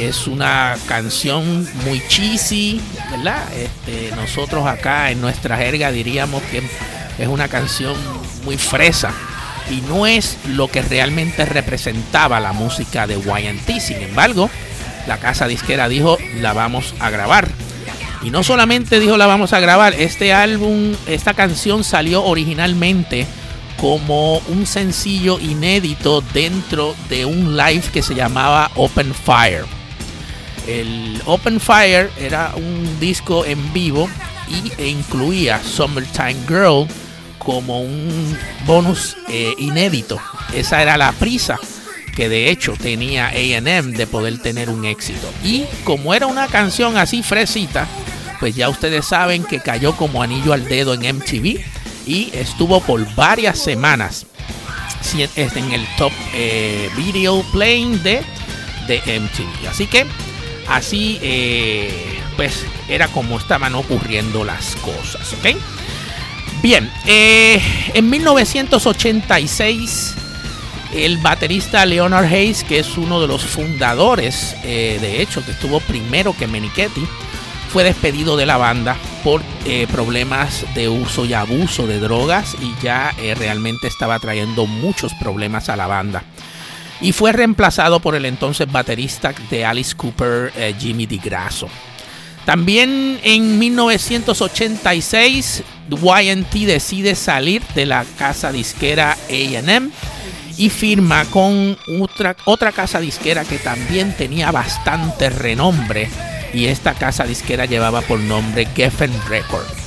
Es una canción muy cheesy, ¿verdad? Este, nosotros acá en nuestra jerga diríamos que es una canción muy fresa y no es lo que realmente representaba la música de YNT. Sin embargo, la casa disquera dijo, la vamos a grabar y no solamente dijo la vamos a grabar, este álbum, esta canción salió originalmente como un sencillo inédito dentro de un live que se llamaba Open Fire. El Open Fire era un disco en vivo y, e incluía Summertime Girl como un bonus eh, inédito. Esa era la prisa que de hecho tenía AM de poder tener un éxito. Y como era una canción así fresita, pues ya ustedes saben que cayó como anillo al dedo en MTV y estuvo por varias semanas en el top eh, video playing de, de MTV. Así que así eh, pues era como estaban ocurriendo las cosas. Bien, eh, en 1986 el baterista Leonard Hayes, que es uno de los fundadores, de hecho, que estuvo primero que Menichetti, fue despedido de la banda por eh, problemas de uso y abuso de drogas y ya eh, realmente estaba trayendo muchos problemas a la banda. Y fue reemplazado por el entonces baterista de Alice Cooper, eh, Jimmy DiGrasso. También en 1986, YNT decide salir de la casa disquera AM y firma con otra, otra casa disquera que también tenía bastante renombre y esta casa disquera llevaba por nombre Geffen Records.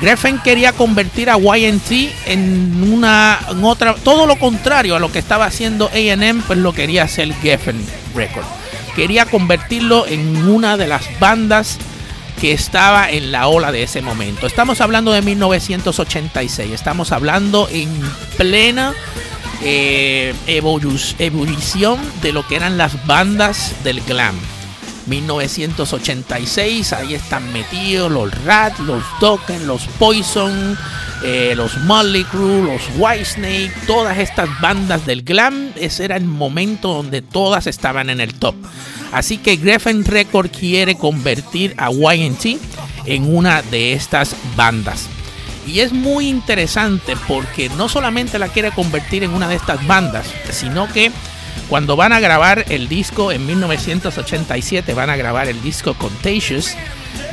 Geffen quería convertir a YNT en una otra, todo lo contrario a lo que estaba haciendo AM, pues lo quería hacer Geffen Records. Quería convertirlo en una de las bandas que estaba en la ola de ese momento. Estamos hablando de 1986, estamos hablando en plena eh, evolución de lo que eran las bandas del glam. 1986, ahí están metidos los Rat, los Dokken, los Poison, eh, los Molly Crew, los Whitesnake, todas estas bandas del glam, ese era el momento donde todas estaban en el top. Así que Geffen Record quiere convertir a YNT en una de estas bandas. Y es muy interesante porque no solamente la quiere convertir en una de estas bandas, sino que cuando van a grabar el disco en 1987, van a grabar el disco Contagious,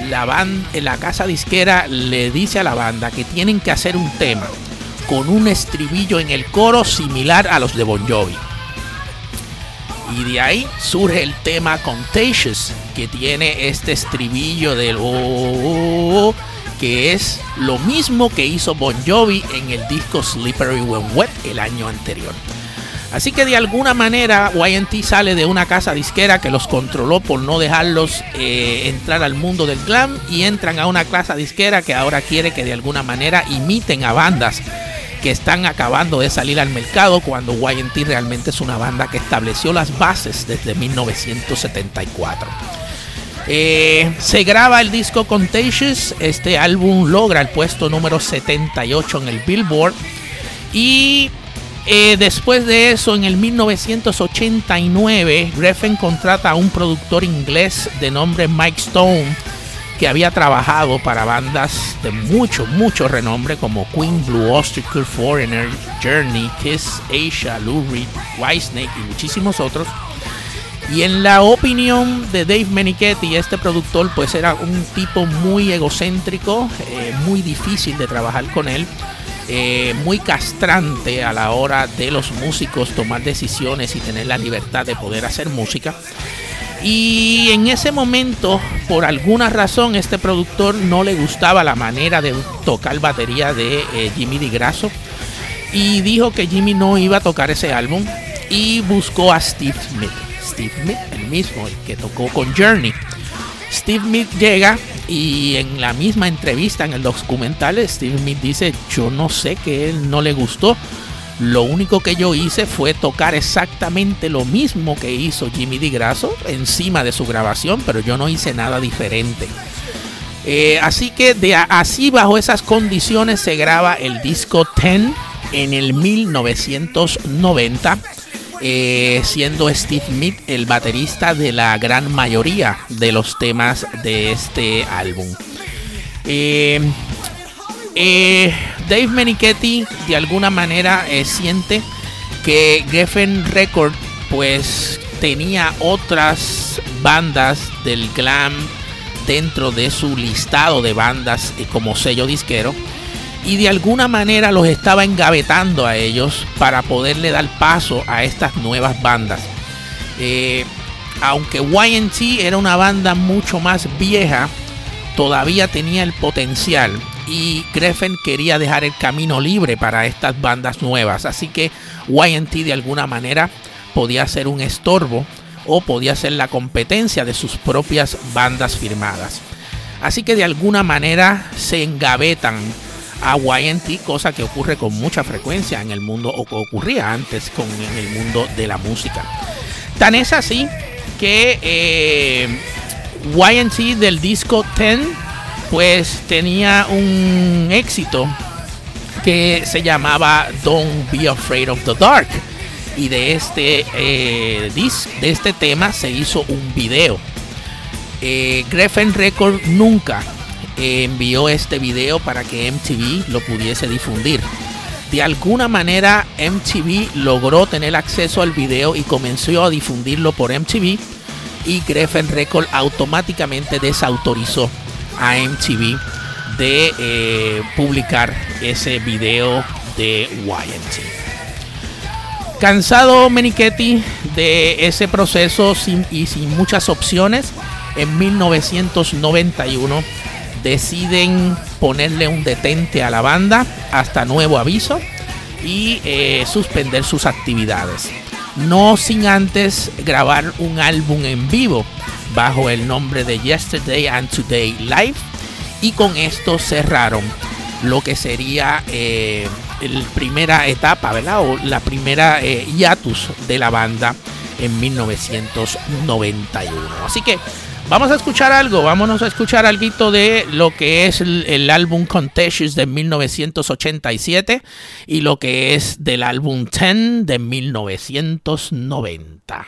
la, banda, la casa disquera le dice a la banda que tienen que hacer un tema con un estribillo en el coro similar a los de Bon Jovi. Y de ahí surge el tema Contagious, que tiene este estribillo del oh, oh, oh, que es lo mismo que hizo Bon Jovi en el disco Slippery When Wet el año anterior. Así que de alguna manera YT sale de una casa disquera que los controló por no dejarlos eh, entrar al mundo del glam y entran a una casa disquera que ahora quiere que de alguna manera imiten a bandas que están acabando de salir al mercado cuando YT realmente es una banda que estableció las bases desde 1974. Eh, se graba el disco Contagious, este álbum logra el puesto número 78 en el Billboard y eh, después de eso, en el 1989, Greffen contrata a un productor inglés de nombre Mike Stone, que había trabajado para bandas de mucho, mucho renombre como Queen, Blue Oyster Foreigner, Journey, Kiss, Asia, Lou Reed, Whitesnake y muchísimos otros. Y en la opinión de Dave Menichetti, este productor pues era un tipo muy egocéntrico, eh, muy difícil de trabajar con él eh, muy castrante a la hora de los músicos tomar decisiones y tener la libertad de poder hacer música. Y en ese momento, por alguna razón, este productor no le gustaba la manera de tocar batería de eh, Jimmy DiGrasso y dijo que Jimmy no iba a tocar ese álbum y buscó a Steve Smith. Steve Smith, el mismo, el que tocó con Journey. Steve Smith llega y en la misma entrevista en el documental Steve Smith dice, yo no sé que él no le gustó. Lo único que yo hice fue tocar exactamente lo mismo que hizo Jimmy DiGrasso encima de su grabación, pero yo no hice nada diferente. Eh, así que de así bajo esas condiciones se graba el disco 10 en el 1990 eh, siendo Steve Smith el baterista de la gran mayoría de los temas de este álbum. Eh, eh, Dave Menichetti de alguna manera siente que Geffen Record pues tenía otras bandas del glam dentro de su listado de bandas como sello disquero y de alguna manera los estaba engavetando a ellos para poderle dar paso a estas nuevas bandas. Eh, aunque YNT era una banda mucho más vieja, todavía tenía el potencial y Greffen quería dejar el camino libre para estas bandas nuevas. Así que YNT de alguna manera podía ser un estorbo o podía ser la competencia de sus propias bandas firmadas. Así que de alguna manera se engavetan a YNT, cosa que ocurre con mucha frecuencia en el mundo o ocurría antes con en el mundo de la música. Tan es así que eh, YNT del disco 10 pues tenía un éxito que se llamaba Don't Be Afraid of the Dark y de este eh, de este tema se hizo un video. Eh, Greffen nunca envió este video para que MTV lo pudiese difundir. De alguna manera MTV logró tener acceso al video y comenzó a difundirlo por MTV y Greffen Record automáticamente desautorizó a MTV de eh, publicar ese video de YNT. Cansado Menichetti de ese proceso y sin muchas opciones, en 1991 deciden ponerle un detente a la banda hasta nuevo aviso y eh, suspender sus actividades. No sin antes grabar un álbum en vivo bajo el nombre de Yesterday and Today Live y con esto cerraron lo que sería eh, la primera etapa, ¿verdad? O la primera eh, hiatus de la banda en 1991. Así que Vamos a escuchar algo, vámonos a escuchar algo de lo que es el, álbum Contagious de 1987 y lo que es del álbum 10 de 1990.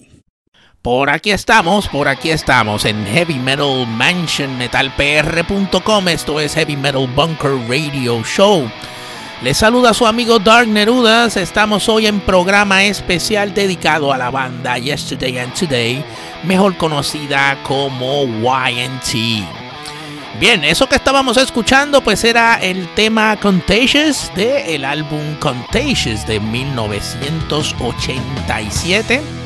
Por aquí estamos, por aquí estamos en Heavy Metal Mansion metalpr.com. Esto es Heavy Metal Bunker Radio Show. Les saluda su amigo Dark Nerudas. Estamos hoy en programa especial dedicado a la banda Yesterday and Today, mejor conocida como YNT. Bien, eso que estábamos escuchando pues era el tema Contagious de el álbum Contagious de 1987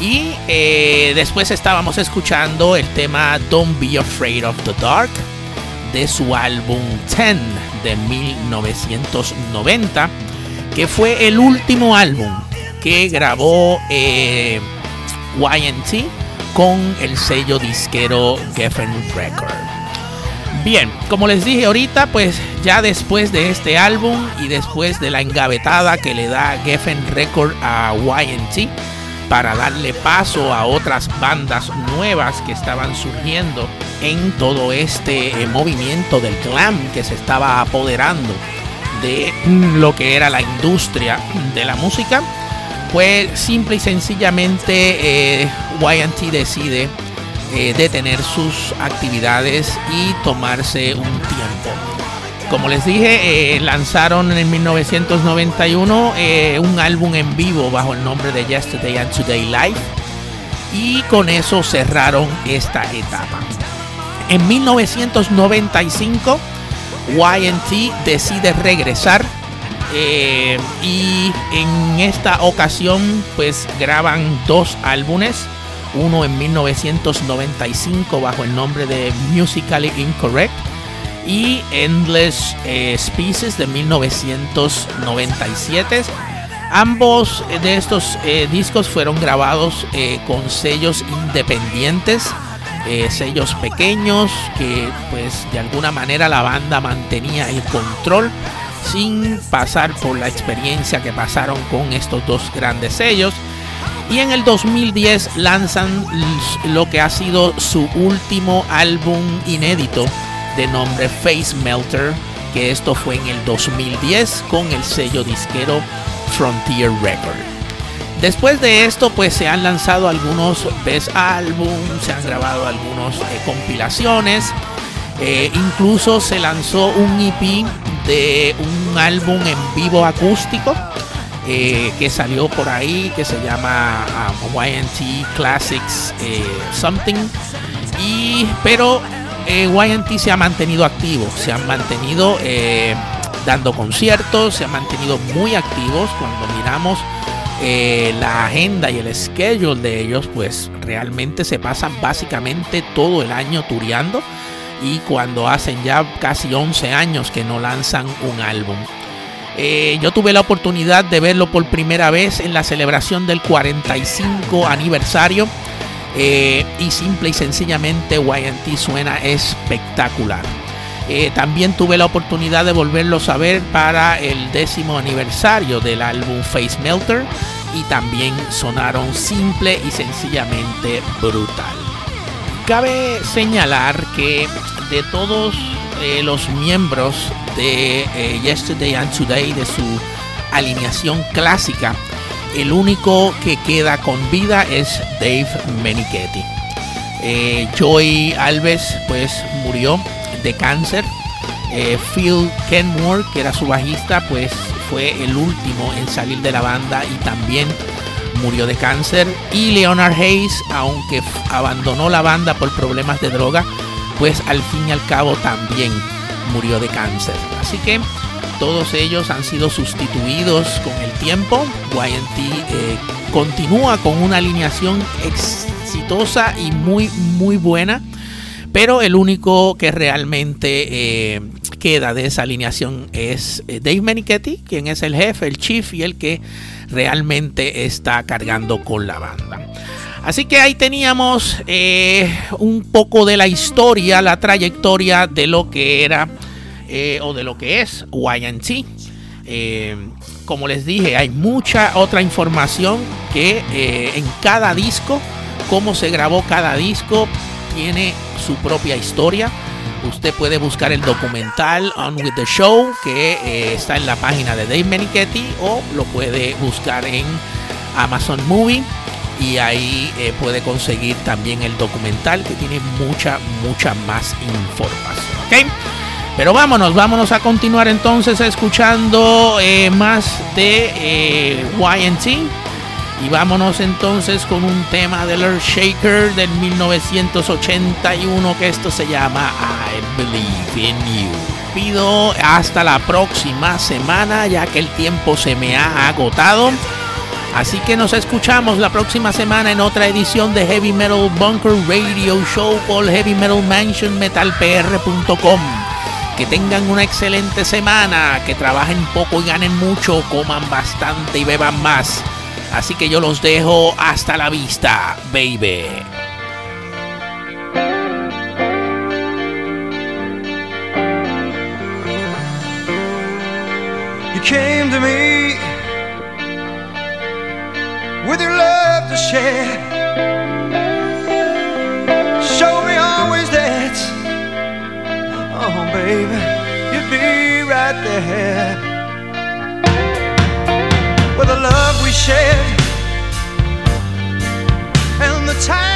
y eh, después estábamos escuchando el tema Don't Be Afraid of the Dark de su álbum 10 de 1990 que fue el último álbum que grabó eh, YNT con el sello disquero Geffen Record. Bien, como les dije ahorita, pues ya después de este álbum y después de la engavetada que le da Geffen Record a YNT para darle paso a otras bandas nuevas que estaban surgiendo en todo este eh, movimiento del glam que se estaba apoderando de lo que era la industria de la música, pues simple y sencillamente eh, YT decide eh, detener sus actividades y tomarse un tiempo. Como les dije, eh, lanzaron en 1991 un álbum en vivo bajo el nombre de Yesterday and Today Live y con eso cerraron esta etapa. En 1995 YT decide regresar eh, y en esta ocasión pues graban dos álbumes uno en 1995 bajo el nombre de Musically Incorrect y Endless eh, Species de 1997 ambos de estos eh, discos fueron grabados con sellos independientes sellos pequeños que pues de alguna manera la banda mantenía el control sin pasar por la experiencia que pasaron con estos dos grandes sellos. Y en el 2010 lanzan lo que ha sido su último álbum inédito de nombre Face Melter, que esto fue en el 2010 con el sello disquero Frontier Record. Después de esto, pues se han lanzado algunos best albums, se han grabado algunas eh, compilaciones, eh, incluso se lanzó un EP de un álbum en vivo acústico eh, que salió por ahí que se llama um, YNT Classics Something. Y, pero eh, se ha mantenido activo, se han mantenido dando conciertos, se han mantenido muy activos. Cuando miramos la agenda y el schedule de ellos, pues realmente se pasan básicamente todo el año tureando y cuando hacen ya casi 11 años que no lanzan un álbum. Eh, yo tuve la oportunidad de verlo por primera vez en la celebración del 45 aniversario eh, y simple y sencillamente YNT suena espectacular. Eh, también tuve la oportunidad de volverlos a ver para el décimo aniversario del álbum Face Melter y también sonaron simple y sencillamente brutal. Cabe señalar que de todos eh, los miembros de Yesterday and Today, de su alineación clásica, el único que queda con vida es Dave Menichetti. Eh, Joey Alves pues murió de cáncer. Phil Kenmore, que era su bajista, pues fue el último en salir de la banda y también murió de cáncer. Y Leonard Hayes, aunque abandonó la banda por problemas de droga, pues al fin y al cabo también murió de cáncer. Así que todos ellos han sido sustituidos con el tiempo. YNT eh, continúa con una alineación exitosa y muy, muy buena. Pero el único que realmente eh, queda de esa alineación es eh, Dave Menichetti, quien es el jefe, el chief y el que realmente está cargando con la banda. Así que ahí teníamos un poco de la historia, la trayectoria de lo que era eh, o de lo que es YNT. Eh, como les dije, hay mucha otra información que en cada disco, cómo se grabó cada disco, tiene su propia historia. Usted puede buscar el documental On With The Show que está en la página de Dave Menichetti o lo puede buscar en Amazon Movie y ahí eh, puede conseguir también el documental que tiene mucha, mucha más información. ¿ok? Pero vámonos, vámonos a continuar entonces escuchando eh, más de eh, YNT. Y vámonos entonces con un tema del Earth Shaker del 1981 que esto se llama I Believe in You. Pido hasta la próxima semana ya que el tiempo se me ha agotado. Así que nos escuchamos la próxima semana en otra edición de Heavy Metal Bunker Radio Show por Heavy Metal Mansion metalpr.com. Que tengan una excelente semana, que trabajen poco y ganen mucho, coman bastante y beban más. Así que yo los dejo hasta la vista, baby. You came to me with your love to share. Baby, you'd be right there. With the love we shared and the time.